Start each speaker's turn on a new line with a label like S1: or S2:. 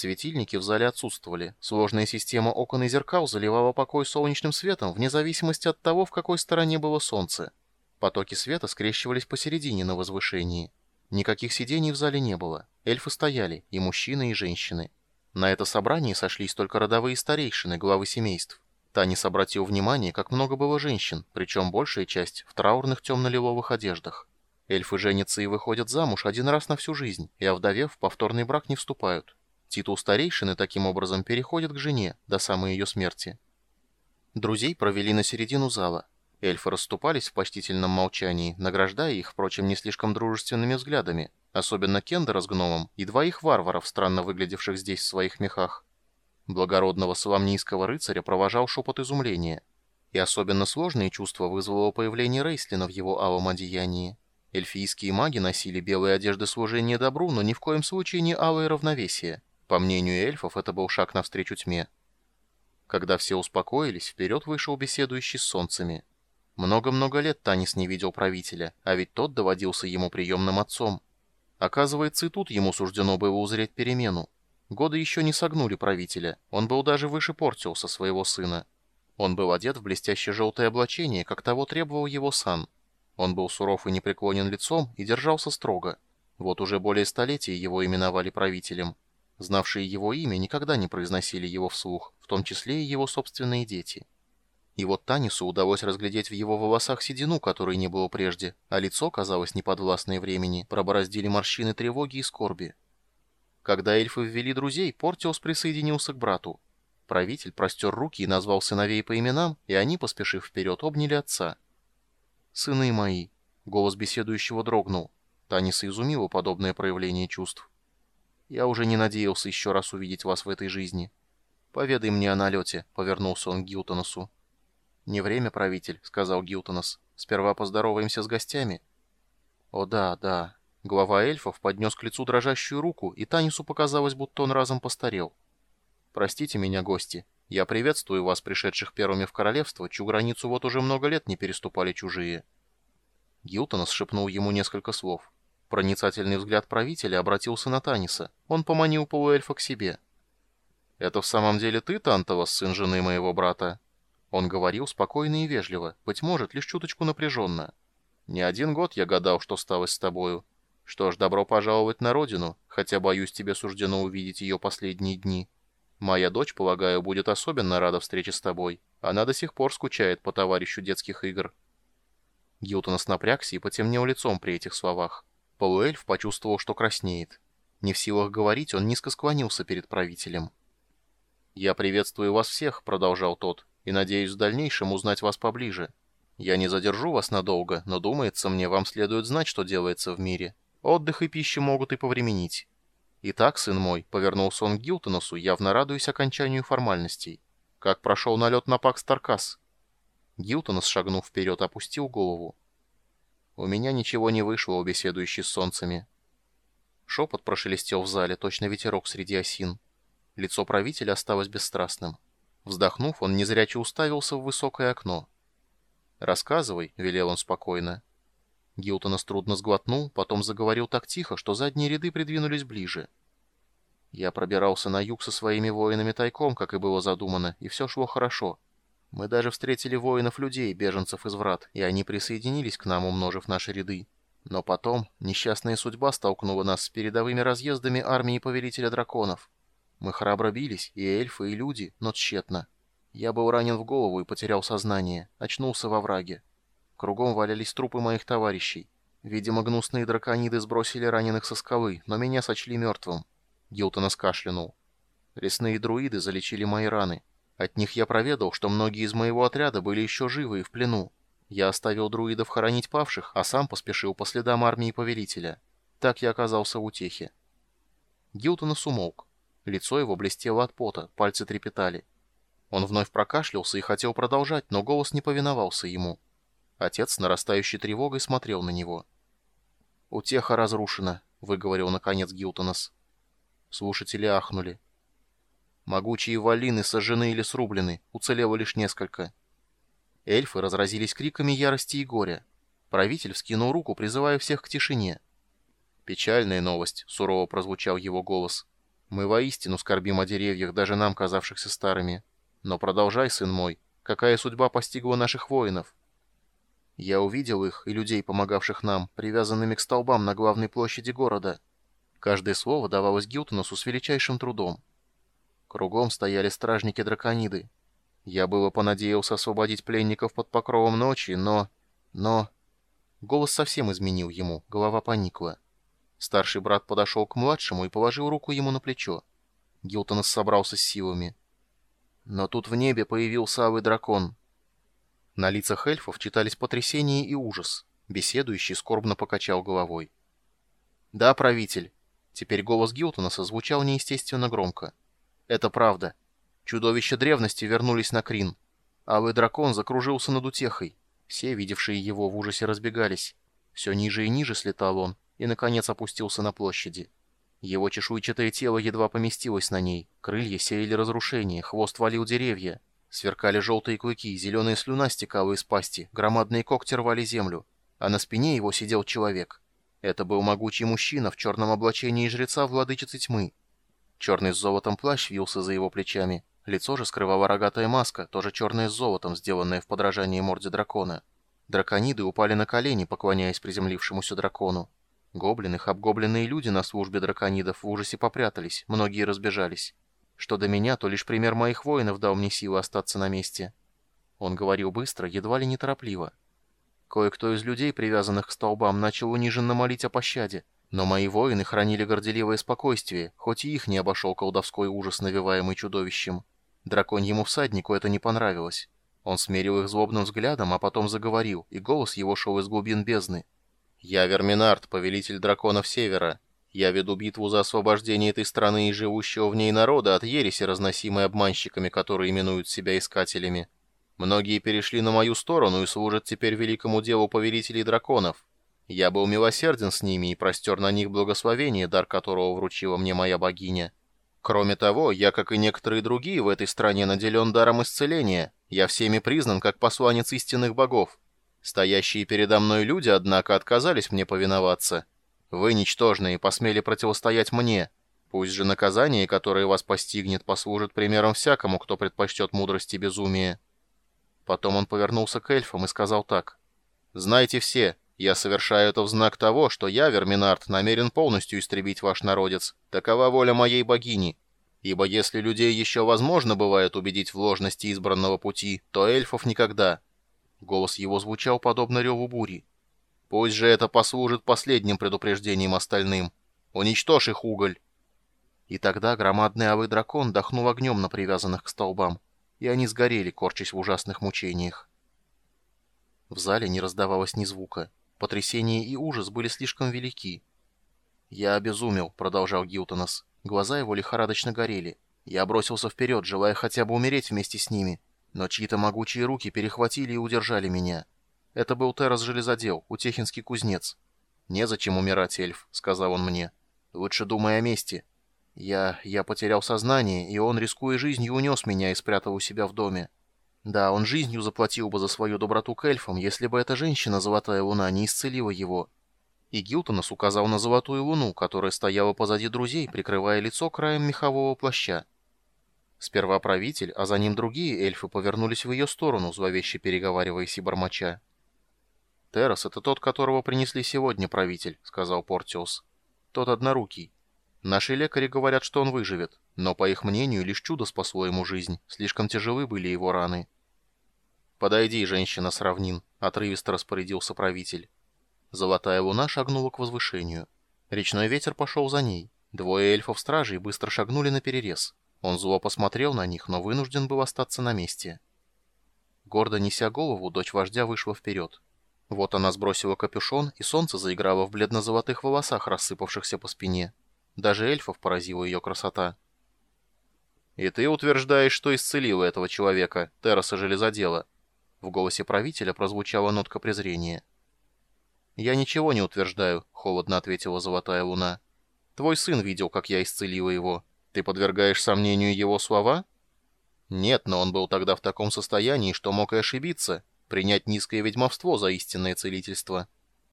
S1: Светильники в зале отсутствовали. Сложная система окон и зеркал заливала покой солнечным светом, вне зависимости от того, в какой стороне было солнце. Потоки света скрещивались посередине на возвышении. Никаких сидений в зале не было. Эльфы стояли, и мужчины, и женщины. На это собрание сошлись только родовые старейшины, главы семейств. Танис обратил внимание, как много было женщин, причем большая часть в траурных темно-лиловых одеждах. Эльфы женятся и выходят замуж один раз на всю жизнь, и овдовев, повторный брак не вступают. Титул старейшины таким образом переходит к жене до самой ее смерти. Друзей провели на середину зала. Эльфы расступались в почтительном молчании, награждая их, впрочем, не слишком дружественными взглядами, особенно Кендера с гномом и двоих варваров, странно выглядевших здесь в своих мехах. Благородного соломнийского рыцаря провожал шепот изумления. И особенно сложные чувства вызвало появление Рейслина в его алом одеянии. Эльфийские маги носили белые одежды служения добру, но ни в коем случае не алое равновесие. По мнению эльфов, это был шаг навстречу тьме. Когда все успокоились, вперед вышел беседующий с солнцами. Много-много лет Танис не видел правителя, а ведь тот доводился ему приемным отцом. Оказывается, и тут ему суждено было узреть перемену. Годы еще не согнули правителя, он был даже выше Портиуса, своего сына. Он был одет в блестящее желтое облачение, как того требовал его сан. Он был суров и непреклонен лицом и держался строго. Вот уже более столетия его именовали правителем. Знавшие его имя никогда не произносили его вслух, в том числе и его собственные дети. И вот Танису удалось разглядеть в его волосах седину, которой не было прежде, а лицо, казалось, неподвластное времени, пробороздили морщины тревоги и скорби. Когда эльфы ввели друзей, Портиус присоединился к брату. Правитель простер руки и назвал сыновей по именам, и они, поспешив вперед, обняли отца. «Сыны мои!» — голос беседующего дрогнул. Таниса изумило подобное проявление чувств. «Я уже не надеялся еще раз увидеть вас в этой жизни. Поведай мне о налете», — повернулся он к Гилтоносу. «Не время, правитель», — сказал Гилтонос. «Сперва поздороваемся с гостями». «О да, да». Глава эльфов поднес к лицу дрожащую руку, и Танису показалось, будто он разом постарел. «Простите меня, гости. Я приветствую вас, пришедших первыми в королевство, чью границу вот уже много лет не переступали чужие». Гилтонос шепнул ему несколько слов. Проницательный взгляд правителя обратился на Таниса. Он поманил полуэльфа к себе. «Это в самом деле ты, Тантовас, сын жены моего брата?» Он говорил спокойно и вежливо, быть может, лишь чуточку напряженно. «Не один год я гадал, что сталось с тобою. Что ж, добро пожаловать на родину, хотя, боюсь, тебе суждено увидеть ее последние дни. Моя дочь, полагаю, будет особенно рада встрече с тобой. Она до сих пор скучает по товарищу детских игр». Гилтонос напрягся и потемнел лицом при этих словах. Полуэльф почувствовал, что краснеет. Не в силах говорить, он низко склонился перед правителем. «Я приветствую вас всех», — продолжал тот, и надеюсь в дальнейшем узнать вас поближе. Я не задержу вас надолго, но думается мне, вам следует знать, что делается в мире. Отдых и пища могут и повременить. Итак, сын мой, повернулся он к Гилтоносу, явно радуясь окончанию формальностей. Как прошел налет на Пакс Таркас? Гилтонос, шагнув вперед, опустил голову. У меня ничего не вышло у беседующей с солнцами. Шепот прошелестел в зале, точно ветерок среди осин. Лицо правителя осталось бесстрастным. Вздохнув, он незряче уставился в высокое окно. «Рассказывай», — велел он спокойно. Гилтонос трудно сглотнул, потом заговорил так тихо, что задние ряды придвинулись ближе. Я пробирался на юг со своими воинами тайком, как и было задумано, и все шло хорошо. Мы даже встретили воинов-людей, беженцев из врат, и они присоединились к нам, умножив наши ряды. Но потом несчастная судьба столкнула нас с передовыми разъездами армии Повелителя Драконов. Мы храбро бились, и эльфы, и люди, но тщетно. Я был ранен в голову и потерял сознание, очнулся во враге. Кругом валялись трупы моих товарищей. Видимо, гнусные дракониды сбросили раненых со скалы, но меня сочли мертвым. Гилтон оскашлянул. Лесные друиды залечили мои раны. От них я проведал, что многие из моего отряда были еще живы и в плену. Я оставил друидов хоронить павших, а сам поспешил по следам армии Повелителя. Так я оказался в утехе. Гилтонос умолк. Лицо его блестело от пота, пальцы трепетали. Он вновь прокашлялся и хотел продолжать, но голос не повиновался ему. Отец с нарастающей тревогой смотрел на него. «Утеха разрушена», — выговорил наконец Гилтонос. Слушатели ахнули. Могучие валины сожжены или срублены, уцелело лишь несколько. Эльфы разразились криками ярости и горя. Правитель вскинул руку, призывая всех к тишине. «Печальная новость», — сурово прозвучал его голос. Мы воистину скорбим о деревьях, даже нам, казавшихся старыми. Но продолжай, сын мой, какая судьба постигла наших воинов? Я увидел их и людей, помогавших нам, привязанными к столбам на главной площади города. Каждое слово давалось Гилтонусу с величайшим трудом. Кругом стояли стражники-дракониды. Я было понадеялся освободить пленников под покровом ночи, но... но... Голос совсем изменил ему, голова поникла. Старший брат подошел к младшему и положил руку ему на плечо. Гилтонос собрался с силами. Но тут в небе появился алый дракон. На лицах эльфов читались потрясение и ужас. Беседующий скорбно покачал головой. «Да, правитель». Теперь голос Гилтонаса звучал неестественно громко. «Это правда. Чудовища древности вернулись на Крин. Алый дракон закружился над утехой. Все, видевшие его, в ужасе разбегались. Все ниже и ниже слетал он, и, наконец, опустился на площади. Его чешуйчатое тело едва поместилось на ней, крылья сеяли разрушение, хвост валил деревья. Сверкали желтые клыки, зеленая слюна стекала из пасти, громадные когти рвали землю, а на спине его сидел человек. Это был могучий мужчина в черном облачении жреца владычицы тьмы. Черный с золотом плащ вился за его плечами, лицо же скрывала рогатая маска, тоже черная с золотом, сделанная в подражании морде дракона. Дракониды упали на колени, поклоняясь приземлившемуся дракону. Гоблины, обгобленные люди на службе драконидов в ужасе попрятались, многие разбежались. Что до меня, то лишь пример моих воинов дал мне силы остаться на месте. Он говорил быстро, едва ли неторопливо. Кое-кто из людей, привязанных к столбам, начал униженно молить о пощаде, но мои воины хранили горделивое спокойствие, хоть и их не обошел колдовской ужас, навеваемый чудовищем. Драконьему всаднику это не понравилось. Он смерил их злобным взглядом, а потом заговорил, и голос его шел из глубин бездны. «Я Верминард, повелитель драконов Севера. Я веду битву за освобождение этой страны и живущего в ней народа от ереси, разносимой обманщиками, которые именуют себя искателями. Многие перешли на мою сторону и служат теперь великому делу повелителей драконов. Я был милосерден с ними и простер на них благословение, дар которого вручила мне моя богиня. Кроме того, я, как и некоторые другие в этой стране, наделен даром исцеления. Я всеми признан как посланец истинных богов. Стоящие передо мной люди, однако, отказались мне повиноваться. Вы, ничтожные, посмели противостоять мне. Пусть же наказание, которое вас постигнет, послужит примером всякому, кто предпочтет мудрость и безумие». Потом он повернулся к эльфам и сказал так. «Знайте все, я совершаю это в знак того, что я, Верминард, намерен полностью истребить ваш народец. Такова воля моей богини. Ибо если людей еще возможно бывает убедить в ложности избранного пути, то эльфов никогда». Голос его звучал подобно реву бури. «Пусть же это послужит последним предупреждением остальным. Уничтожь их уголь!» И тогда громадный алый дракон дохнул огнем на привязанных к столбам, и они сгорели, корчась в ужасных мучениях. В зале не раздавалось ни звука. Потрясение и ужас были слишком велики. «Я обезумел», — продолжал Гилтонос. Глаза его лихорадочно горели. Я бросился вперед, желая хотя бы умереть вместе с ними. Но чьи-то могучие руки перехватили и удержали меня. Это был Террас Железодел, утехинский кузнец. «Незачем умирать, эльф», — сказал он мне. «Лучше думай о мести. Я... я потерял сознание, и он, рискуя жизнью, унес меня и спрятал у себя в доме. Да, он жизнью заплатил бы за свою доброту к эльфам, если бы эта женщина, Золотая Луна, не исцелила его». И Гилтонос указал на Золотую Луну, которая стояла позади друзей, прикрывая лицо краем мехового плаща. Сперва правитель, а за ним другие эльфы повернулись в ее сторону, зловеще переговариваясь и бормоча. «Террас — это тот, которого принесли сегодня, правитель», — сказал Портиус. «Тот однорукий. Наши лекари говорят, что он выживет, но, по их мнению, лишь чудо спасло ему жизнь, слишком тяжелы были его раны». «Подойди, женщина с равнин», — отрывисто распорядился правитель. Золотая луна шагнула к возвышению. Речной ветер пошел за ней. Двое эльфов-стражей быстро шагнули на перерез. Он зло посмотрел на них, но вынужден был остаться на месте. Гордо неся голову, дочь вождя вышла вперед. Вот она сбросила капюшон, и солнце заиграло в бледно-золотых волосах, рассыпавшихся по спине. Даже эльфов поразила ее красота. «И ты утверждаешь, что исцелила этого человека, Терраса Железодела?» В голосе правителя прозвучала нотка презрения. «Я ничего не утверждаю», — холодно ответила Золотая Луна. «Твой сын видел, как я исцелила его. Ты подвергаешь сомнению его слова? Нет, но он был тогда в таком состоянии, что мог и ошибиться, принять низкое ведьмовство за истинное целительство.